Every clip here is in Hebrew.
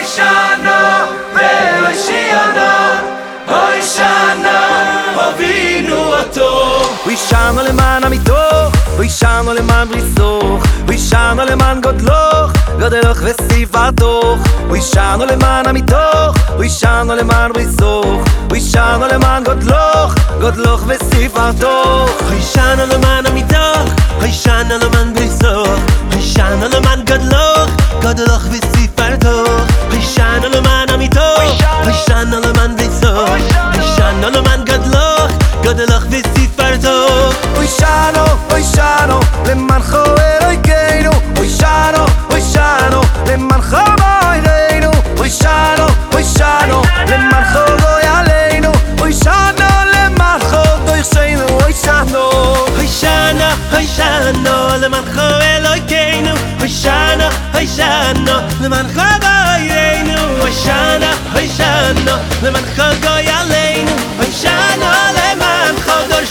אוי שנו והושיענו אוי שנו הובינו אותו וישענו למען עמיתו, וישענו למען בריסוך, וישענו למען גודלוך, גודלוך וספרתוך, וישענו למען עמיתוך, וישענו למען בריסוך, וישענו למען גודלוך, גודלוך וספרתוך. וישענו למען עמיתוך, וישענו למען בריסוך, וישענו למען גדלוך, גדלוך לך וסיף פרצו אוי שאנו, אוי שאנו, למען חוהר אוי גיינו אוי שאנו, אוי שאנו, למען חוער Le man אוי שאנו, אוי שאנו, למען חוער le עלינו אוי שאנו, למען חוער אוי אוי שאנו, אוי שאנו, אוי גיינו למען חוער אוי גיינו אוי שאנו, אוי שאנו, למען חוער אוי אוי שאנו, אוי למען עלינו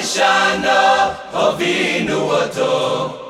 Maishano, Hovinu Oto.